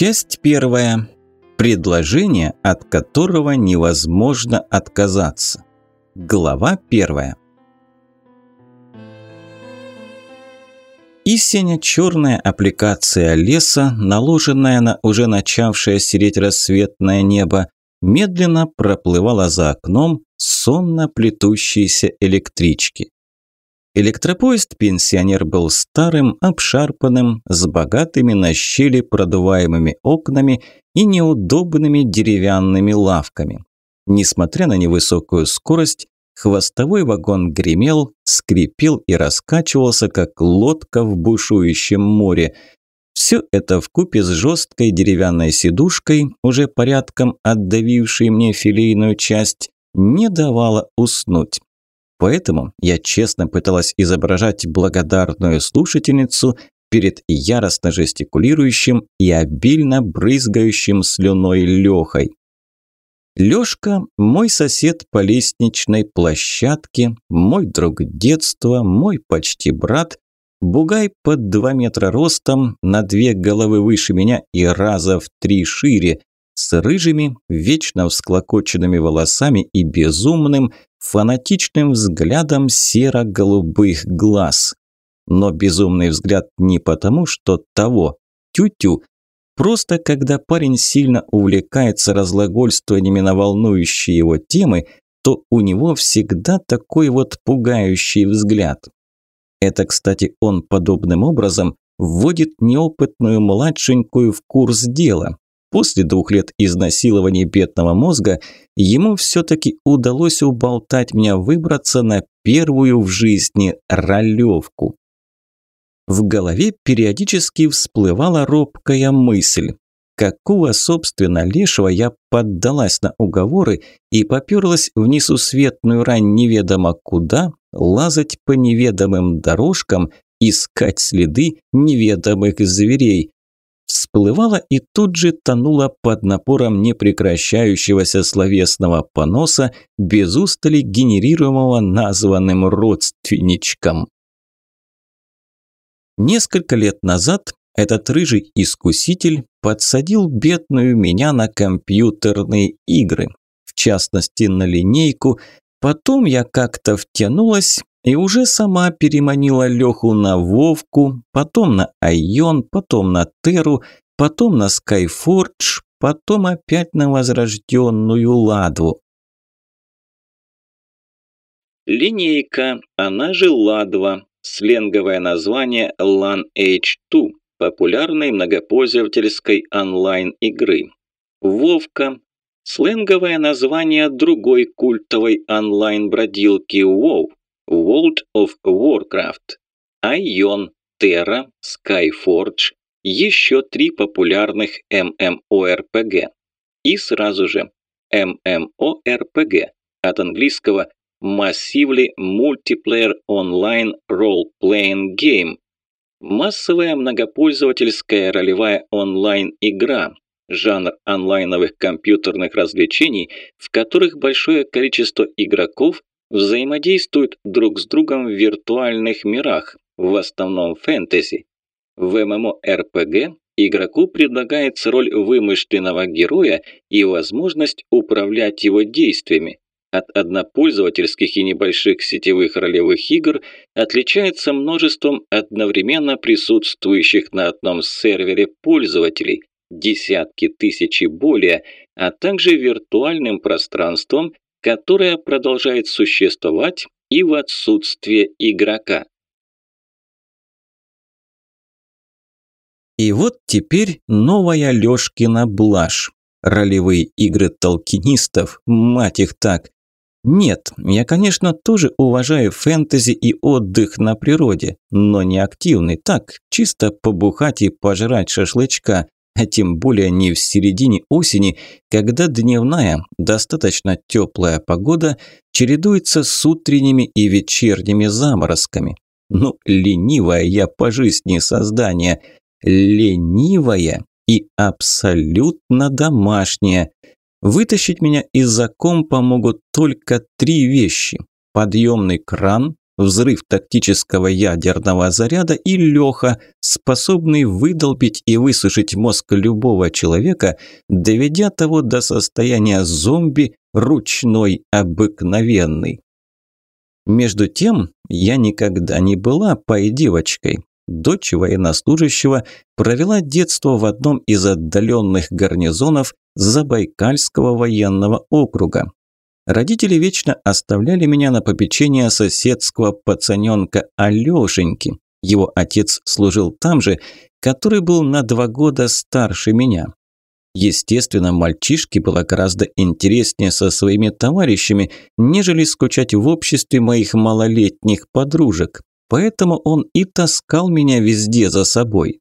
Часть первая. Предложение, от которого невозможно отказаться. Глава первая. И сине-черная аппликация леса, наложенная на уже начавшее сереть рассветное небо, медленно проплывала за окном сонно плетущейся электрички. Электропоезд-пенсионер был старым, обшарпанным, с богатыми на щели продуваемыми окнами и неудобными деревянными лавками. Несмотря на невысокую скорость, хвостовой вагон гремел, скрипел и раскачивался, как лодка в бушующем море. Все это вкупе с жесткой деревянной сидушкой, уже порядком отдавившей мне филейную часть, не давало уснуть. Поэтому я честно пыталась изображать благодарную слушательницу перед яростно жестикулирующим и обильно брызгающим слюной Лехой. Лёшка – мой сосед по лестничной площадке, мой друг детства, мой почти брат, бугай под два метра ростом, на две головы выше меня и раза в три шире, с рыжими, вечно всклокоченными волосами и безумным, фанатичным взглядом серо-голубых глаз. Но безумный взгляд не потому, что того, тю-тю, просто когда парень сильно увлекается разлагольствованиями на волнующие его темы, то у него всегда такой вот пугающий взгляд. Это, кстати, он подобным образом вводит неопытную младшенькую в курс дела, После двух лет изнасилования бедного мозга ему все-таки удалось уболтать меня выбраться на первую в жизни ролевку. В голове периодически всплывала робкая мысль. Какого, собственно, лешего я поддалась на уговоры и поперлась в несусветную рань неведомо куда, лазать по неведомым дорожкам, искать следы неведомых зверей, всплывала и тут же тонула под напором непрекращающегося словесного поноса, без устали генерируемого названным родственничком. Несколько лет назад этот рыжий искуситель подсадил бедную меня на компьютерные игры, в частности на линейку, потом я как-то втянулась и уже сама переманила Леху на Вовку, потом на Айон, потом на Теру, потом на Скайфордж, потом опять на возрожденную Ладву. Линейка, она же Ладва, сленговое название LAN H2, популярной многопользовательской онлайн-игры. Вовка, сленговое название другой культовой онлайн-бродилки WoW, World of Warcraft, Ion, Terra, Skyforge, еще три популярных MMORPG. И сразу же MMORPG от английского Massively Multiplayer Online Role-Playing Game. Массовая многопользовательская ролевая онлайн-игра, жанр онлайновых компьютерных развлечений, в которых большое количество игроков взаимодействуют друг с другом в виртуальных мирах, в основном фэнтези. В MMORPG игроку предлагается роль вымышленного героя и возможность управлять его действиями. От однопользовательских и небольших сетевых ролевых игр отличается множеством одновременно присутствующих на одном сервере пользователей, десятки тысяч и более, а также виртуальным пространством, которая продолжает существовать и в отсутствие игрока. И вот теперь новая Лёшкина блажь. Ролевые игры толкинистов, мать их так. Нет, я, конечно, тоже уважаю фэнтези и отдых на природе, но не активный, так, чисто побухать и пожрать шашлычка а тем более не в середине осени, когда дневная, достаточно теплая погода чередуется с утренними и вечерними заморозками. Ну, ленивая я по жизни создание, ленивая и абсолютно домашняя. Вытащить меня из-за компа могут только три вещи. Подъемный кран, взрыв тактического ядерного заряда и Леха, способный выдолбить и высушить мозг любого человека, доведя того до состояния зомби ручной обыкновенный. Между тем, я никогда не была пой-девочкой. Дочь военнослужащего провела детство в одном из отдаленных гарнизонов Забайкальского военного округа. Родители вечно оставляли меня на попечение соседского пацаненка Алешеньки. Его отец служил там же, который был на два года старше меня. Естественно, мальчишке было гораздо интереснее со своими товарищами, нежели скучать в обществе моих малолетних подружек. Поэтому он и таскал меня везде за собой.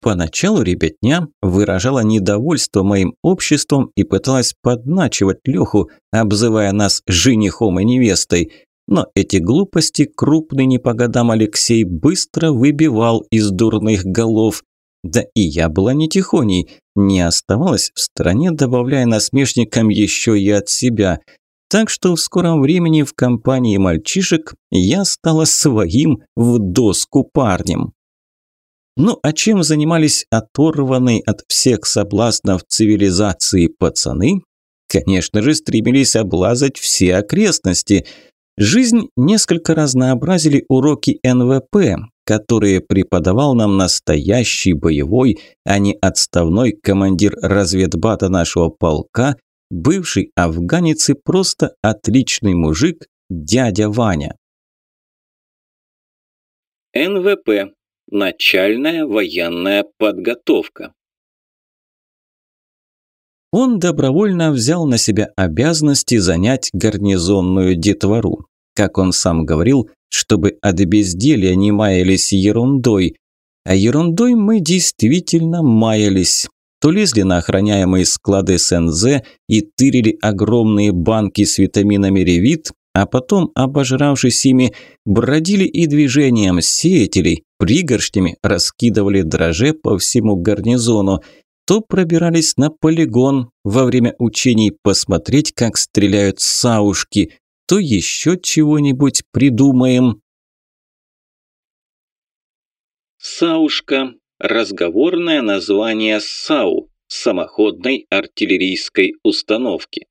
Поначалу ребятня выражала недовольство моим обществом и пыталась подначивать Леху, обзывая нас женихом и невестой. Но эти глупости крупный не по годам Алексей быстро выбивал из дурных голов. Да и я была не тихоней, не оставалась в стороне, добавляя насмешникам еще и от себя. Так что в скором времени в компании мальчишек я стала своим в доску парнем. Ну а чем занимались оторванные от всех соблазнов цивилизации пацаны? Конечно же, стремились облазать все окрестности. Жизнь несколько разнообразили уроки НВП, которые преподавал нам настоящий боевой, а не отставной командир разведбата нашего полка, бывший афганец и просто отличный мужик, дядя Ваня. НВП Начальная военная подготовка. Он добровольно взял на себя обязанности занять гарнизонную детвору. Как он сам говорил, чтобы от безделья не маялись ерундой. А ерундой мы действительно маялись. То лезли на охраняемые склады СНЗ и тырили огромные банки с витаминами ревит, а потом, обожравшись ими, бродили и движением сеятелей, пригоршнями раскидывали дроже по всему гарнизону, то пробирались на полигон во время учений посмотреть, как стреляют саушки, то еще чего-нибудь придумаем. Саушка – разговорное название САУ – самоходной артиллерийской установки.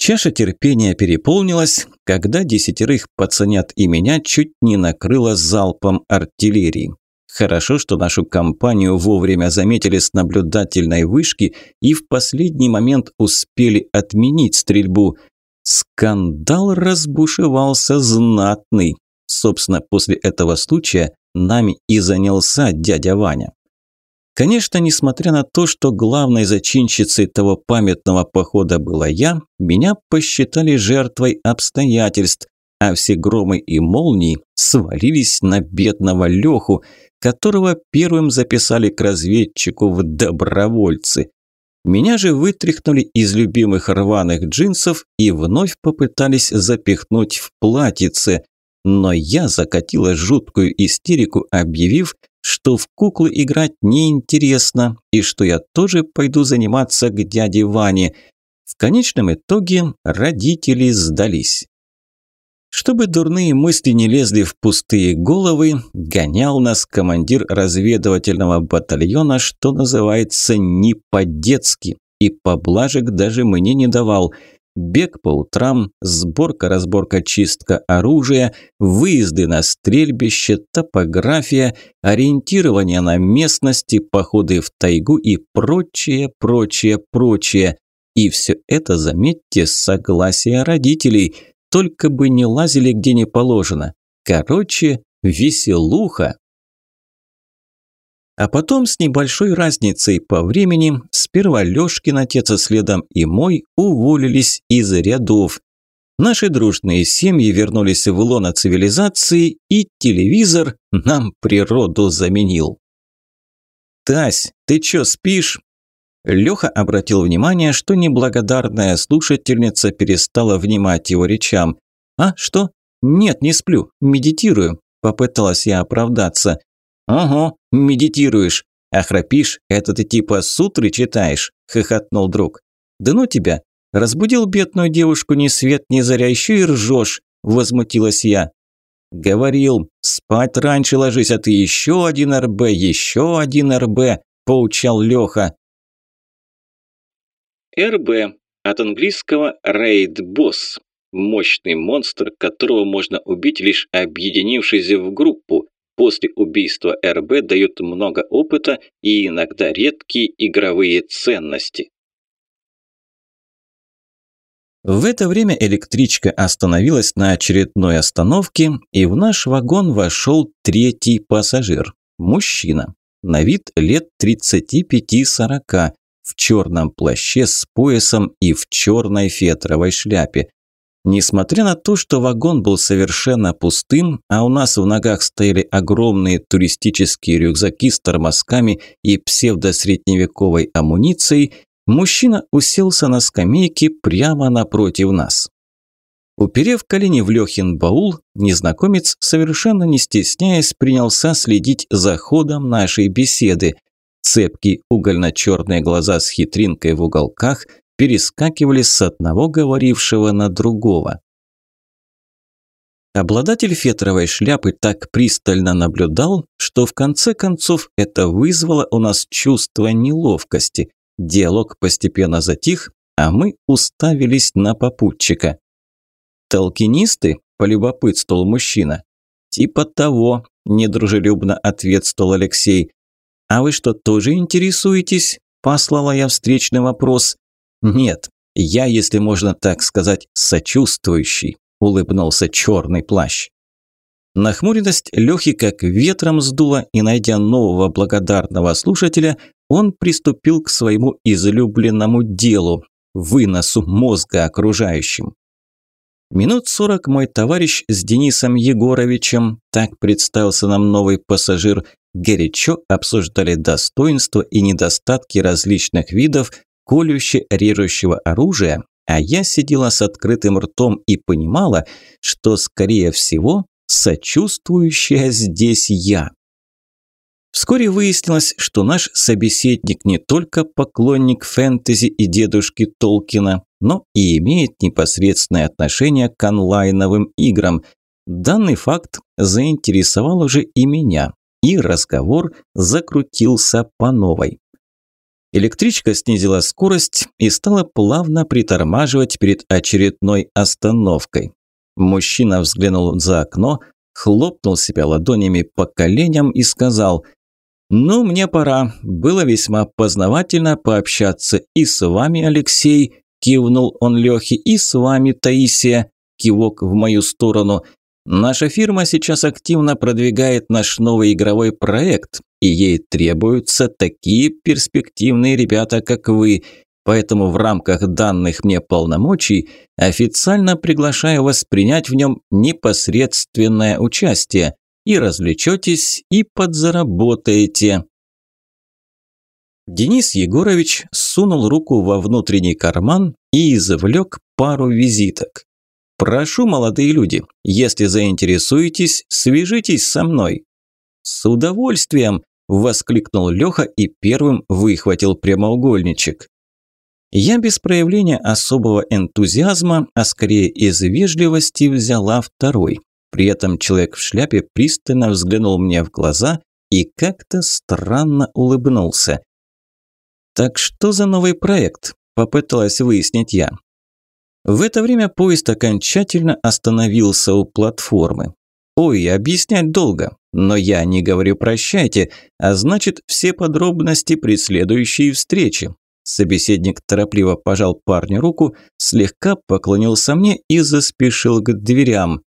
Чаша терпения переполнилась, когда десятерых пацанят и меня чуть не накрыло залпом артиллерии. Хорошо, что нашу компанию вовремя заметили с наблюдательной вышки и в последний момент успели отменить стрельбу. Скандал разбушевался знатный. Собственно, после этого случая нами и занялся дядя Ваня. Конечно, несмотря на то, что главной зачинщицей того памятного похода была я, меня посчитали жертвой обстоятельств, а все громы и молнии свалились на бедного Леху, которого первым записали к разведчику в добровольцы. Меня же вытряхнули из любимых рваных джинсов и вновь попытались запихнуть в платьице, но я закатила жуткую истерику, объявив, что в куклы играть неинтересно и что я тоже пойду заниматься к дяде Ване. В конечном итоге родители сдались. Чтобы дурные мысли не лезли в пустые головы, гонял нас командир разведывательного батальона, что называется, не по-детски, и поблажек даже мне не давал – бег по утрам, сборка, разборка, чистка оружия, выезды на стрельбище, топография, ориентирование на местности, походы в тайгу и прочее, прочее, прочее. И все это, заметьте, с согласия родителей, только бы не лазили где не положено. Короче, веселуха. А потом с небольшой разницей по времени сперва Лёшкин отец, а следом и мой уволились из рядов. Наши дружные семьи вернулись в лоно цивилизации, и телевизор нам природу заменил. «Тась, ты чё, спишь?» Лёха обратил внимание, что неблагодарная слушательница перестала внимать его речам. «А, что? Нет, не сплю, медитирую», – попыталась я оправдаться. «Ого, медитируешь. А храпишь, это ты типа сутры читаешь?» – хохотнул друг. «Да ну тебя, Разбудил бедную девушку ни свет ни заря, еще и ржешь», – возмутилась я. «Говорил, спать раньше ложись, а ты еще один РБ, еще один РБ», – поучал Леха. РБ от английского «Raid Boss» – мощный монстр, которого можно убить лишь объединившись в группу. После убийства РБ дают много опыта и иногда редкие игровые ценности. В это время электричка остановилась на очередной остановке, и в наш вагон вошел третий пассажир. Мужчина. На вид лет 35-40, в черном плаще с поясом и в черной фетровой шляпе. Несмотря на то, что вагон был совершенно пустым, а у нас в ногах стояли огромные туристические рюкзаки с тормозками и псевдосредневековой амуницией, Мужчина уселся на скамейке прямо напротив нас. Уперев колени в Лехин баул, незнакомец, совершенно не стесняясь, принялся следить за ходом нашей беседы. Цепкие угольно-черные глаза с хитринкой в уголках перескакивали с одного говорившего на другого. Обладатель фетровой шляпы так пристально наблюдал, что в конце концов это вызвало у нас чувство неловкости. Диалог постепенно затих, а мы уставились на попутчика. «Толкинисты?» – полюбопытствовал мужчина. «Типа того», – недружелюбно ответствовал Алексей. «А вы что, тоже интересуетесь?» – послала я встречный вопрос. «Нет, я, если можно так сказать, сочувствующий», – улыбнулся черный плащ. Нахмуренность Лехи как ветром сдуло, и, найдя нового благодарного слушателя, он приступил к своему излюбленному делу – выносу мозга окружающим. Минут сорок мой товарищ с Денисом Егоровичем, так представился нам новый пассажир, горячо обсуждали достоинства и недостатки различных видов колюще-режущего оружия, а я сидела с открытым ртом и понимала, что, скорее всего, сочувствующая здесь я. Вскоре выяснилось, что наш собеседник не только поклонник фэнтези и дедушки Толкина, но и имеет непосредственное отношение к онлайновым играм. Данный факт заинтересовал уже и меня, и разговор закрутился по новой. Электричка снизила скорость и стала плавно притормаживать перед очередной остановкой. Мужчина взглянул за окно, хлопнул себя ладонями по коленям и сказал – «Ну, мне пора. Было весьма познавательно пообщаться и с вами, Алексей», – кивнул он Лехе, – «и с вами, Таисия», – кивок в мою сторону. «Наша фирма сейчас активно продвигает наш новый игровой проект, и ей требуются такие перспективные ребята, как вы. Поэтому в рамках данных мне полномочий официально приглашаю вас принять в нем непосредственное участие и развлечетесь, и подзаработаете. Денис Егорович сунул руку во внутренний карман и извлек пару визиток. «Прошу, молодые люди, если заинтересуетесь, свяжитесь со мной». «С удовольствием!» – воскликнул Леха и первым выхватил прямоугольничек. Я без проявления особого энтузиазма, а скорее из вежливости взяла второй. При этом человек в шляпе пристально взглянул мне в глаза и как-то странно улыбнулся. «Так что за новый проект?» – попыталась выяснить я. В это время поезд окончательно остановился у платформы. Ой, объяснять долго, но я не говорю «прощайте», а значит все подробности при следующей встрече. Собеседник торопливо пожал парню руку, слегка поклонился мне и заспешил к дверям.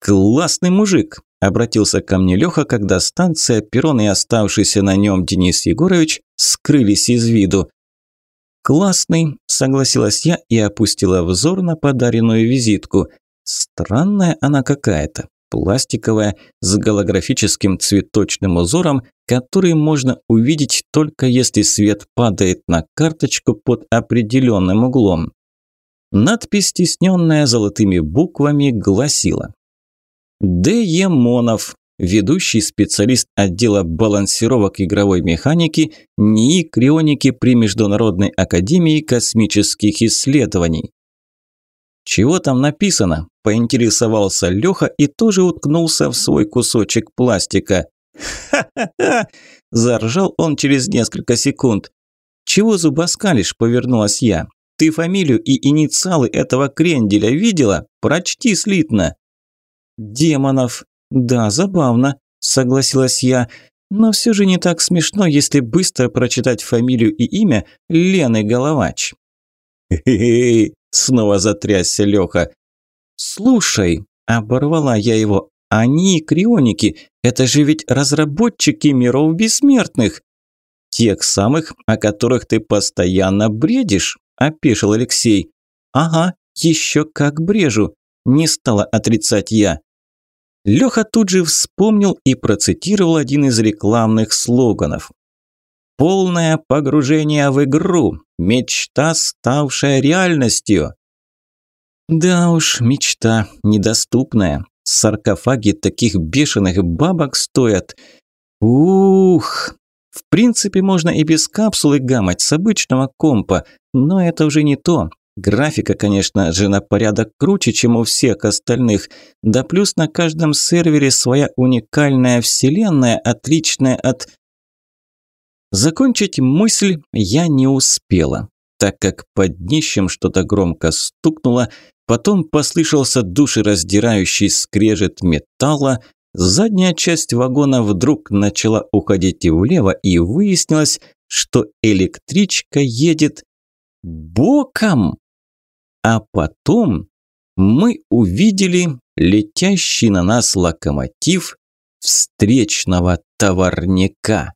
«Классный мужик!» – обратился ко мне Леха, когда станция, перрон и оставшийся на нем Денис Егорович скрылись из виду. «Классный», – согласилась я и опустила взор на подаренную визитку. Странная она какая-то, пластиковая, с голографическим цветочным узором, который можно увидеть только если свет падает на карточку под определенным углом. Надпись, стесненная золотыми буквами, гласила Д. Емонов. ведущий специалист отдела балансировок игровой механики НИИ крионики при Международной академии космических исследований. «Чего там написано?» – поинтересовался Леха и тоже уткнулся в свой кусочек пластика. «Ха-ха-ха!» – заржал он через несколько секунд. «Чего зубоскалишь?» – повернулась я. «Ты фамилию и инициалы этого кренделя видела? Прочти слитно!» «Демонов!» «Да, забавно», – согласилась я. «Но все же не так смешно, если быстро прочитать фамилию и имя Лены Головач». «Хе-хе-хе!» – снова затрясся Леха. «Слушай», – оборвала я его, – «они крионики, это же ведь разработчики миров бессмертных». «Тех самых, о которых ты постоянно бредишь», – опешил Алексей. «Ага, еще как брежу», – не стала отрицать я. Леха тут же вспомнил и процитировал один из рекламных слоганов. «Полное погружение в игру. Мечта, ставшая реальностью». Да уж, мечта недоступная. Саркофаги таких бешеных бабок стоят. Ух! В принципе, можно и без капсулы гамать с обычного компа, но это уже не то. Графика, конечно же, на порядок круче, чем у всех остальных. Да плюс на каждом сервере своя уникальная вселенная, отличная от... Закончить мысль я не успела, так как под днищем что-то громко стукнуло, потом послышался душераздирающий скрежет металла, задняя часть вагона вдруг начала уходить влево, и выяснилось, что электричка едет боком. А потом мы увидели летящий на нас локомотив встречного товарняка.